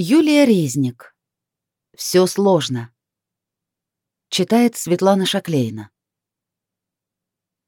Юлия Резник. Все сложно. Читает Светлана Шаклейна.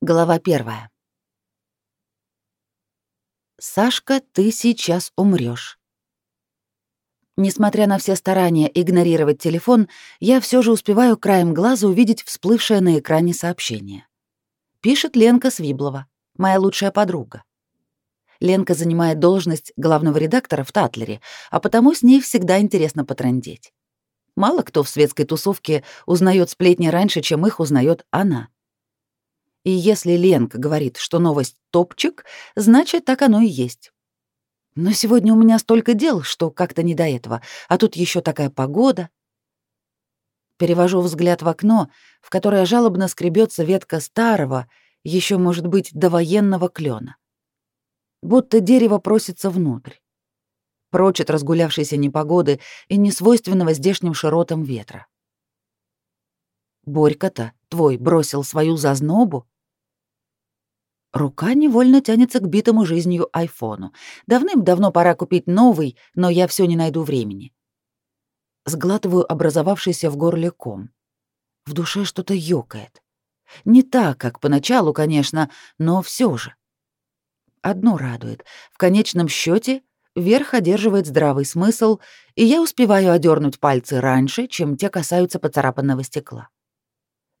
Глава первая. Сашка, ты сейчас умрешь. Несмотря на все старания игнорировать телефон, я все же успеваю краем глаза увидеть всплывшее на экране сообщение. Пишет Ленка Свиблова, моя лучшая подруга. Ленка занимает должность главного редактора в Татлере, а потому с ней всегда интересно потрындеть. Мало кто в светской тусовке узнает сплетни раньше, чем их узнает она. И если Ленка говорит, что новость топчик, значит, так оно и есть. Но сегодня у меня столько дел, что как-то не до этого, а тут еще такая погода. Перевожу взгляд в окно, в которое жалобно скребется ветка старого, еще может быть, довоенного клена будто дерево просится внутрь. Прочь от разгулявшейся непогоды и несвойственного здешним широтам ветра. Борька-то твой бросил свою зазнобу. Рука невольно тянется к битому жизнью айфону. Давным-давно пора купить новый, но я все не найду времени. Сглатываю образовавшийся в горле ком. В душе что-то ёкает. Не так, как поначалу, конечно, но все же. Одно радует. В конечном счете верх одерживает здравый смысл, и я успеваю одернуть пальцы раньше, чем те касаются поцарапанного стекла.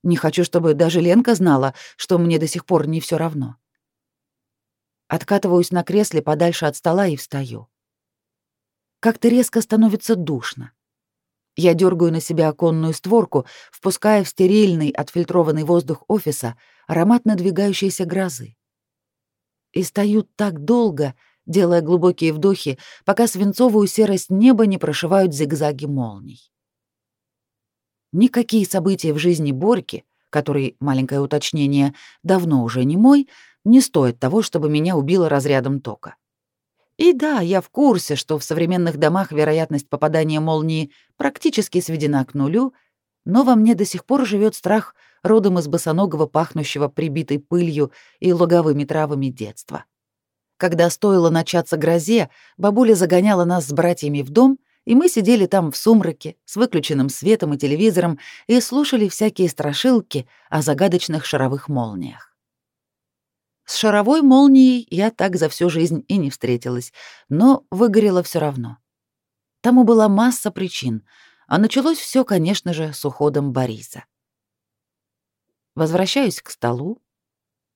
Не хочу, чтобы даже Ленка знала, что мне до сих пор не все равно. Откатываюсь на кресле подальше от стола и встаю. Как-то резко становится душно. Я дергаю на себя оконную створку, впуская в стерильный, отфильтрованный воздух офиса аромат надвигающейся грозы и стою так долго, делая глубокие вдохи, пока свинцовую серость неба не прошивают зигзаги молний. Никакие события в жизни Борьки, который, маленькое уточнение, давно уже не мой, не стоят того, чтобы меня убило разрядом тока. И да, я в курсе, что в современных домах вероятность попадания молнии практически сведена к нулю, но во мне до сих пор живет страх родом из босоногого, пахнущего прибитой пылью и луговыми травами детства. Когда стоило начаться грозе, бабуля загоняла нас с братьями в дом, и мы сидели там в сумраке, с выключенным светом и телевизором, и слушали всякие страшилки о загадочных шаровых молниях. С шаровой молнией я так за всю жизнь и не встретилась, но выгорела все равно. Тому была масса причин, а началось все, конечно же, с уходом Бориса. Возвращаюсь к столу,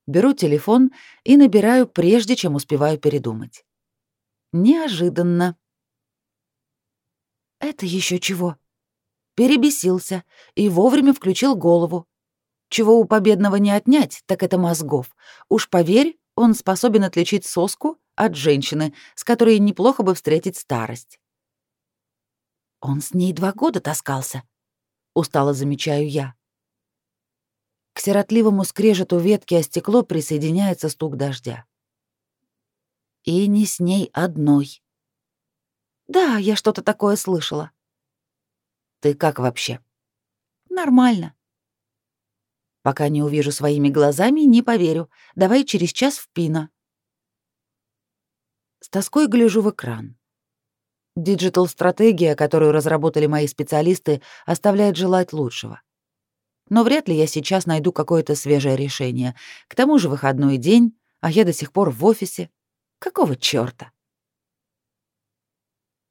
беру телефон и набираю, прежде чем успеваю передумать. Неожиданно. Это еще чего? Перебесился и вовремя включил голову. Чего у победного не отнять, так это мозгов. Уж поверь, он способен отличить соску от женщины, с которой неплохо бы встретить старость. Он с ней два года таскался. Устало замечаю я. К сиротливому скрежету ветки о стекло присоединяется стук дождя. И не с ней одной. Да, я что-то такое слышала. Ты как вообще? Нормально. Пока не увижу своими глазами, не поверю. Давай через час в Пино. С тоской гляжу в экран. Диджитал-стратегия, которую разработали мои специалисты, оставляет желать лучшего. Но вряд ли я сейчас найду какое-то свежее решение. К тому же выходной день, а я до сих пор в офисе. Какого чёрта?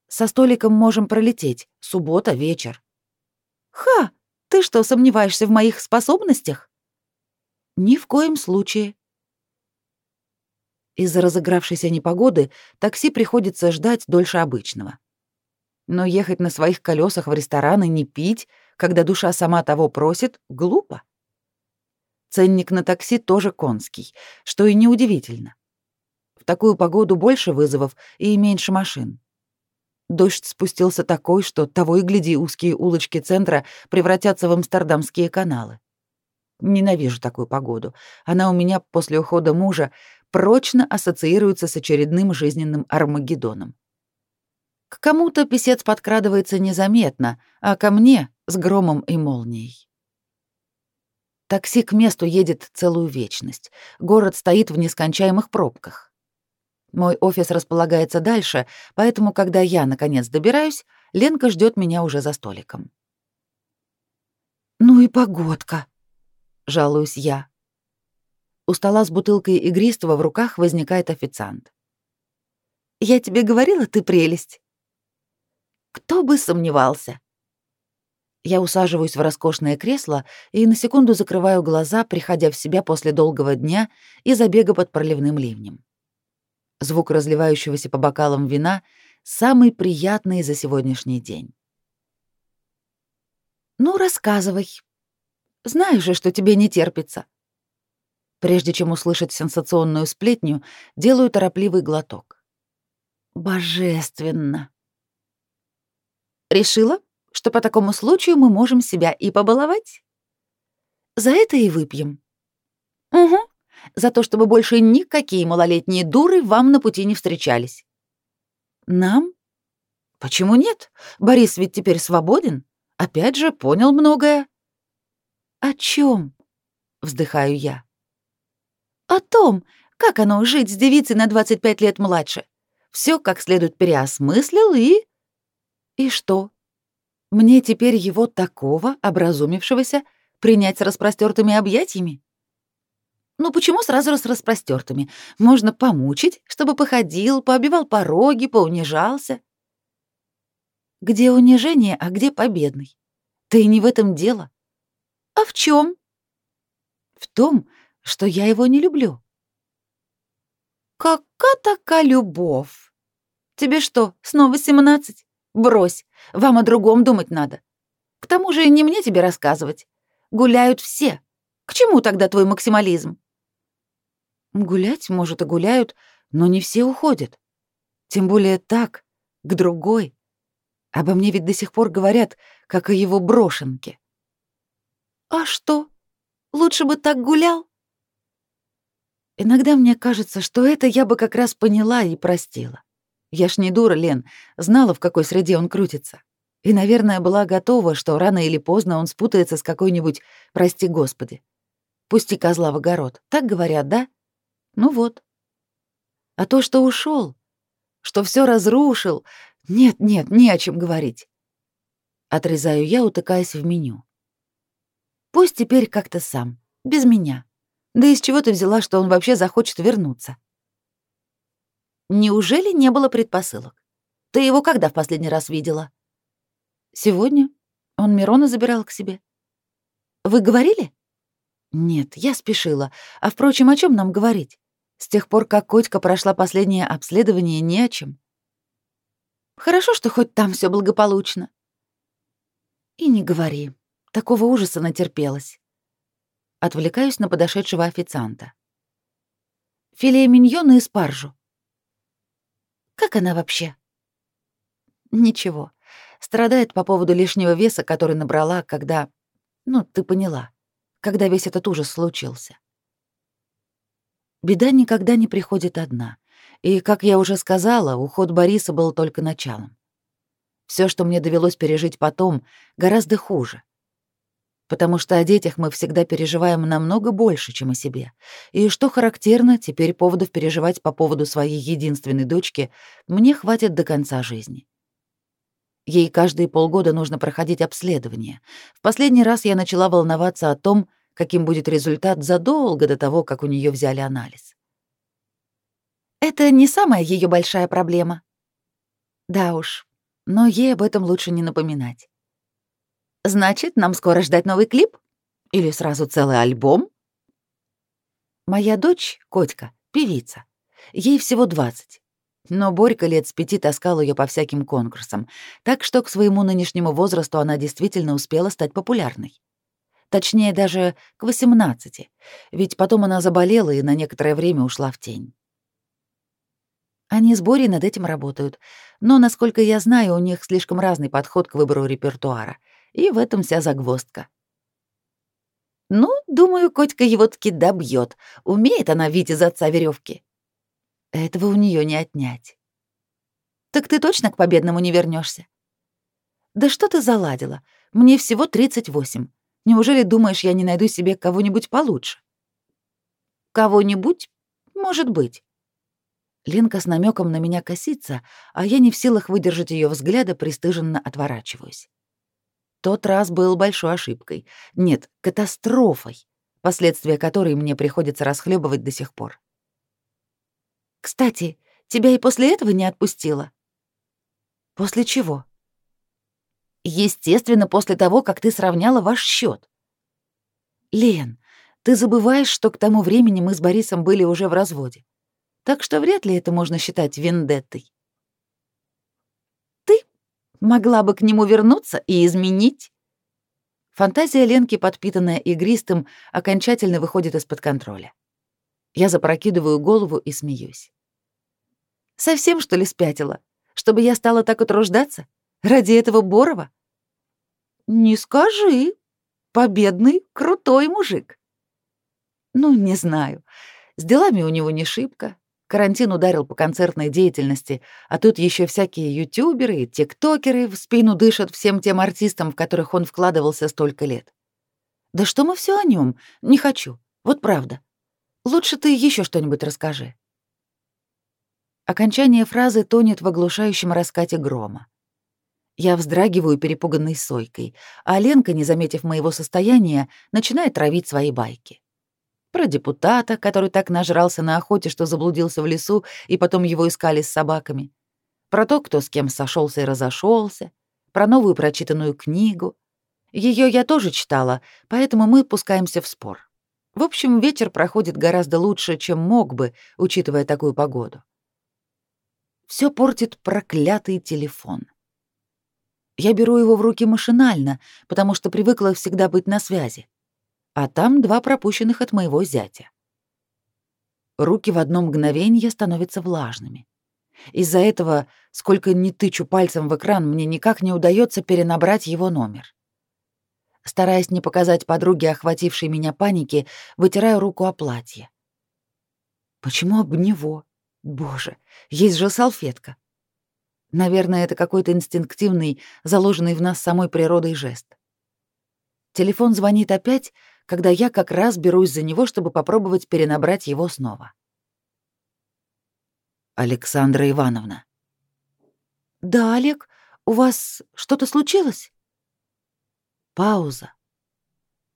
Со столиком можем пролететь. Суббота, вечер. Ха! Ты что, сомневаешься в моих способностях? Ни в коем случае. Из-за разыгравшейся непогоды такси приходится ждать дольше обычного. Но ехать на своих колесах в ресторан и не пить — когда душа сама того просит, глупо. Ценник на такси тоже конский, что и неудивительно. В такую погоду больше вызовов и меньше машин. Дождь спустился такой, что того и гляди, узкие улочки центра превратятся в амстердамские каналы. Ненавижу такую погоду. Она у меня после ухода мужа прочно ассоциируется с очередным жизненным Армагеддоном. К кому-то писец подкрадывается незаметно, а ко мне с громом и молнией. Такси к месту едет целую вечность. Город стоит в нескончаемых пробках. Мой офис располагается дальше, поэтому, когда я, наконец, добираюсь, Ленка ждет меня уже за столиком. «Ну и погодка», — жалуюсь я. У стола с бутылкой игристого в руках возникает официант. «Я тебе говорила, ты прелесть». «Кто бы сомневался», я усаживаюсь в роскошное кресло и на секунду закрываю глаза, приходя в себя после долгого дня и забега под проливным ливнем. Звук разливающегося по бокалам вина самый приятный за сегодняшний день. «Ну, рассказывай. Знаю же, что тебе не терпится». Прежде чем услышать сенсационную сплетню, делаю торопливый глоток. «Божественно!» «Решила?» что по такому случаю мы можем себя и побаловать. За это и выпьем. Угу. За то, чтобы больше никакие малолетние дуры вам на пути не встречались. Нам? Почему нет? Борис ведь теперь свободен. Опять же, понял многое. О чем? Вздыхаю я. О том, как оно жить с девицей на 25 лет младше. Все как следует переосмыслил и... И что? Мне теперь его такого, образумившегося, принять с распростертыми объятиями? Ну почему сразу с распростертыми? Можно помучить, чтобы походил, пообивал пороги, поунижался. Где унижение, а где победный? Да и не в этом дело. А в чем? В том, что я его не люблю. Какая такая любовь? Тебе что, снова семнадцать? Брось, вам о другом думать надо. К тому же не мне тебе рассказывать. Гуляют все. К чему тогда твой максимализм? Гулять, может, и гуляют, но не все уходят. Тем более так, к другой. Обо мне ведь до сих пор говорят, как о его брошенке. А что? Лучше бы так гулял? Иногда мне кажется, что это я бы как раз поняла и простила. Я ж не дура, Лен, знала, в какой среде он крутится. И, наверное, была готова, что рано или поздно он спутается с какой-нибудь, прости господи. Пусти козла в огород. Так говорят, да? Ну вот. А то, что ушел, что все разрушил, нет, нет, не о чем говорить. Отрезаю я, утыкаясь в меню. Пусть теперь как-то сам, без меня. Да из чего ты взяла, что он вообще захочет вернуться? Неужели не было предпосылок? Ты его когда в последний раз видела? Сегодня. Он Мирона забирал к себе. Вы говорили? Нет, я спешила. А впрочем, о чем нам говорить? С тех пор, как Котька прошла последнее обследование, не о чем. Хорошо, что хоть там все благополучно. И не говори. Такого ужаса натерпелась. Отвлекаюсь на подошедшего официанта. Филе миньона и спаржу. Как она вообще? Ничего. Страдает по поводу лишнего веса, который набрала, когда... Ну, ты поняла. Когда весь этот ужас случился. Беда никогда не приходит одна. И, как я уже сказала, уход Бориса был только началом. Все, что мне довелось пережить потом, гораздо хуже — потому что о детях мы всегда переживаем намного больше, чем о себе. И что характерно, теперь поводов переживать по поводу своей единственной дочки мне хватит до конца жизни. Ей каждые полгода нужно проходить обследование. В последний раз я начала волноваться о том, каким будет результат задолго до того, как у нее взяли анализ. Это не самая ее большая проблема. Да уж, но ей об этом лучше не напоминать. Значит, нам скоро ждать новый клип? Или сразу целый альбом? Моя дочь, Котька, певица. Ей всего 20. Но Борька лет с пяти таскал ее по всяким конкурсам, так что к своему нынешнему возрасту она действительно успела стать популярной. Точнее, даже к 18, ведь потом она заболела и на некоторое время ушла в тень. Они с Борей над этим работают, но, насколько я знаю, у них слишком разный подход к выбору репертуара — и в этом вся загвоздка. Ну, думаю, Котька его таки добьет. Умеет она видеть из отца веревки. Этого у нее не отнять. Так ты точно к победному не вернешься? Да что ты заладила? Мне всего 38. Неужели думаешь, я не найду себе кого-нибудь получше? Кого-нибудь? Может быть. Ленка с намеком на меня косится, а я не в силах выдержать ее взгляда, пристыженно отворачиваюсь. Тот раз был большой ошибкой. Нет, катастрофой, последствия которой мне приходится расхлебывать до сих пор. «Кстати, тебя и после этого не отпустила?» «После чего?» «Естественно, после того, как ты сравняла ваш счет. «Лен, ты забываешь, что к тому времени мы с Борисом были уже в разводе так что вряд ли это можно считать вендеттой. Могла бы к нему вернуться и изменить. Фантазия Ленки, подпитанная игристым, окончательно выходит из-под контроля. Я запрокидываю голову и смеюсь. Совсем, что ли, спятила? Чтобы я стала так утруждаться? Ради этого Борова? Не скажи. Победный, крутой мужик. Ну, не знаю. С делами у него не шибко, Карантин ударил по концертной деятельности, а тут еще всякие ютуберы и тиктокеры в спину дышат всем тем артистам, в которых он вкладывался столько лет. Да что мы все о нем? Не хочу. Вот правда. Лучше ты еще что-нибудь расскажи. Окончание фразы тонет в оглушающем раскате грома. Я вздрагиваю перепуганной сойкой, а Ленка, не заметив моего состояния, начинает травить свои байки про депутата, который так нажрался на охоте, что заблудился в лесу, и потом его искали с собаками, про то, кто с кем сошелся и разошелся, про новую прочитанную книгу. Ее я тоже читала, поэтому мы пускаемся в спор. В общем, вечер проходит гораздо лучше, чем мог бы, учитывая такую погоду. Все портит проклятый телефон. Я беру его в руки машинально, потому что привыкла всегда быть на связи а там два пропущенных от моего зятя. Руки в одно мгновение становятся влажными. Из-за этого, сколько ни тычу пальцем в экран, мне никак не удается перенабрать его номер. Стараясь не показать подруге охватившей меня паники, вытираю руку о платье. Почему об него? Боже, есть же салфетка. Наверное, это какой-то инстинктивный, заложенный в нас самой природой жест. Телефон звонит опять, когда я как раз берусь за него, чтобы попробовать перенабрать его снова. Александра Ивановна. Да, Олег, у вас что-то случилось? Пауза.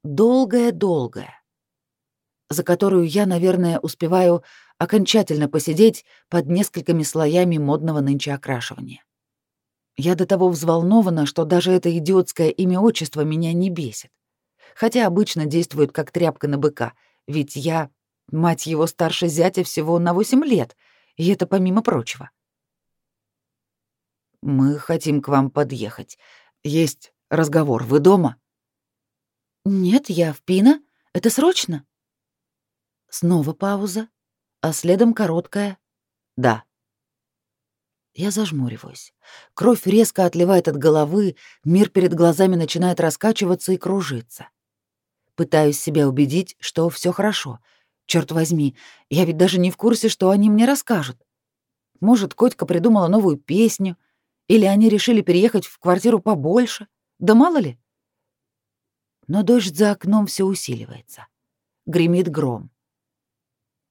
Долгая-долгая, за которую я, наверное, успеваю окончательно посидеть под несколькими слоями модного нынче окрашивания. Я до того взволнована, что даже это идиотское имя-отчество меня не бесит хотя обычно действует как тряпка на быка, ведь я, мать его старше зятя, всего на восемь лет, и это помимо прочего. «Мы хотим к вам подъехать. Есть разговор. Вы дома?» «Нет, я в Пино. Это срочно?» Снова пауза, а следом короткая «да». Я зажмуриваюсь. Кровь резко отливает от головы, мир перед глазами начинает раскачиваться и кружиться. Пытаюсь себя убедить, что все хорошо. Черт возьми, я ведь даже не в курсе, что они мне расскажут. Может, Котька придумала новую песню, или они решили переехать в квартиру побольше. Да мало ли. Но дождь за окном все усиливается. Гремит гром.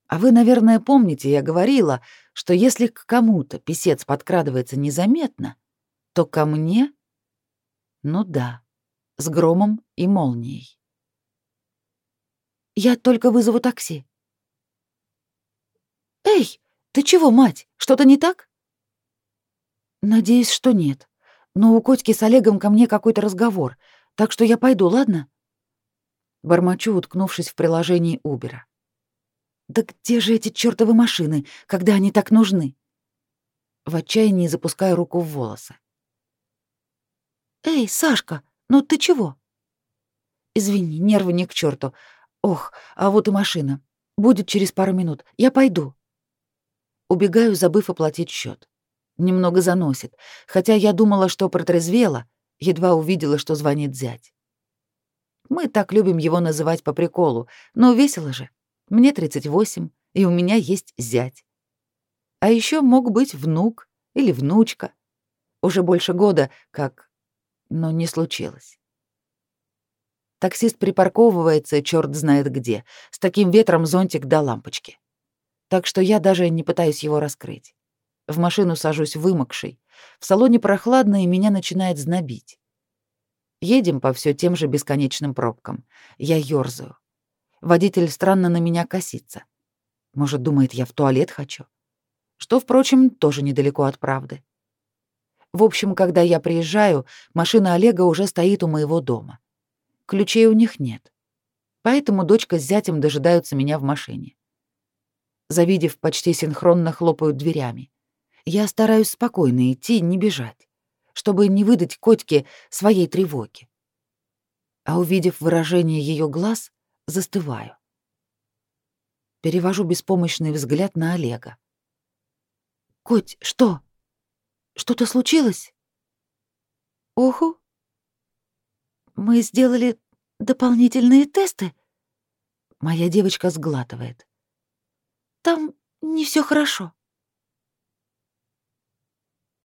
А вы, наверное, помните, я говорила, что если к кому-то писец подкрадывается незаметно, то ко мне... Ну да, с громом и молнией. Я только вызову такси. Эй, ты чего, мать? Что-то не так? Надеюсь, что нет. Но у Котьки с Олегом ко мне какой-то разговор, так что я пойду, ладно? Бормочу, уткнувшись в приложении Убера. Да где же эти чёртовы машины, когда они так нужны? В отчаянии запускаю руку в волосы. Эй, Сашка, ну ты чего? Извини, нервы не к черту. Ох, а вот и машина. Будет через пару минут. Я пойду. Убегаю, забыв оплатить счет. Немного заносит, хотя я думала, что протрезвела, едва увидела, что звонит зять. Мы так любим его называть по приколу, но весело же. Мне 38, и у меня есть зять. А еще мог быть внук или внучка. Уже больше года, как... Но не случилось. Таксист припарковывается, черт знает где, с таким ветром зонтик до лампочки. Так что я даже не пытаюсь его раскрыть. В машину сажусь вымокшей. В салоне прохладно, и меня начинает знобить. Едем по все тем же бесконечным пробкам. Я ёрзаю. Водитель странно на меня косится. Может, думает, я в туалет хочу? Что, впрочем, тоже недалеко от правды. В общем, когда я приезжаю, машина Олега уже стоит у моего дома. Ключей у них нет. Поэтому дочка с зятем дожидаются меня в машине. Завидев, почти синхронно хлопают дверями. Я стараюсь спокойно идти, не бежать, чтобы не выдать котике своей тревоги. А увидев выражение ее глаз, застываю. Перевожу беспомощный взгляд на Олега. «Коть, что? Что-то случилось?» «Уху. Мы сделали дополнительные тесты?» Моя девочка сглатывает. «Там не все хорошо».